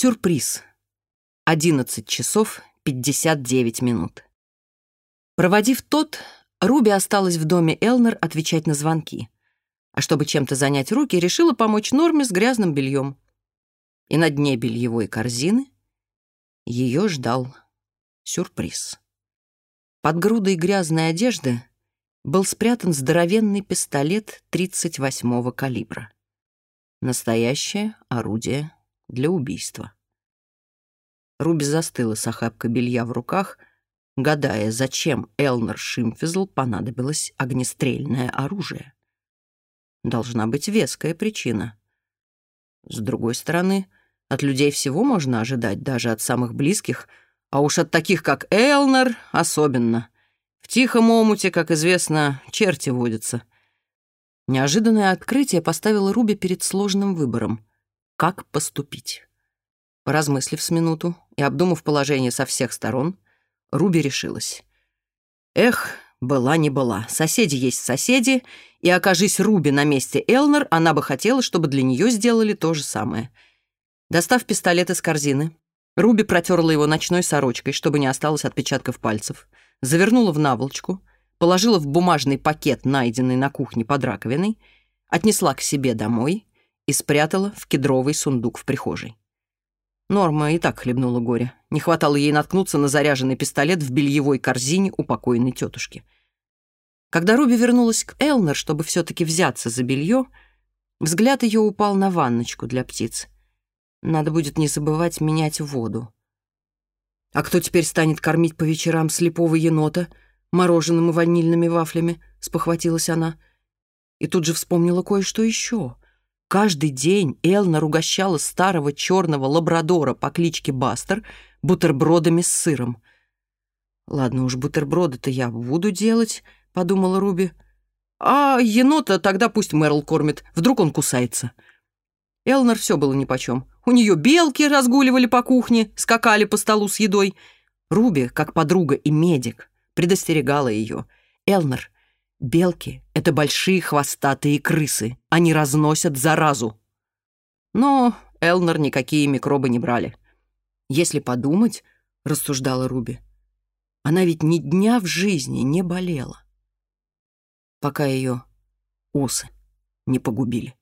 Сюрприз. 11 часов 59 минут. Проводив тот, Руби осталась в доме Элнер отвечать на звонки. А чтобы чем-то занять руки, решила помочь Норме с грязным бельем. И на дне бельевой корзины ее ждал сюрприз. Под грудой грязной одежды был спрятан здоровенный пистолет 38-го калибра. Настоящее орудие для убийства. Руби застыла с охапкой белья в руках, гадая, зачем Элнер Шимфизл понадобилось огнестрельное оружие. Должна быть веская причина. С другой стороны, от людей всего можно ожидать, даже от самых близких, а уж от таких, как Элнер, особенно. В тихом омуте, как известно, черти водятся. Неожиданное открытие поставило Руби перед сложным выбором как поступить. Поразмыслив с минуту и обдумав положение со всех сторон, Руби решилась. Эх, была не была. Соседи есть соседи, и окажись Руби на месте Элнер, она бы хотела, чтобы для нее сделали то же самое. Достав пистолет из корзины, Руби протерла его ночной сорочкой, чтобы не осталось отпечатков пальцев, завернула в наволочку, положила в бумажный пакет, найденный на кухне под раковиной, отнесла к себе домой и спрятала в кедровый сундук в прихожей. Норма и так хлебнула горе. Не хватало ей наткнуться на заряженный пистолет в бельевой корзине у покойной тетушки. Когда Руби вернулась к Элнер, чтобы все-таки взяться за белье, взгляд ее упал на ванночку для птиц. Надо будет не забывать менять воду. «А кто теперь станет кормить по вечерам слепого енота мороженым и ванильными вафлями?» — спохватилась она. И тут же вспомнила кое-что еще — Каждый день Элна ругощала старого черного лабрадора по кличке Бастер бутербродами с сыром. «Ладно уж, бутерброды-то я буду делать», — подумала Руби. «А енота тогда пусть Мэрл кормит, вдруг он кусается». Элнер все было нипочем. У нее белки разгуливали по кухне, скакали по столу с едой. Руби, как подруга и медик, предостерегала ее. «Элнер, Белки — это большие хвостатые крысы. Они разносят заразу. Но Элнер никакие микробы не брали. Если подумать, — рассуждала Руби, — она ведь ни дня в жизни не болела, пока ее усы не погубили.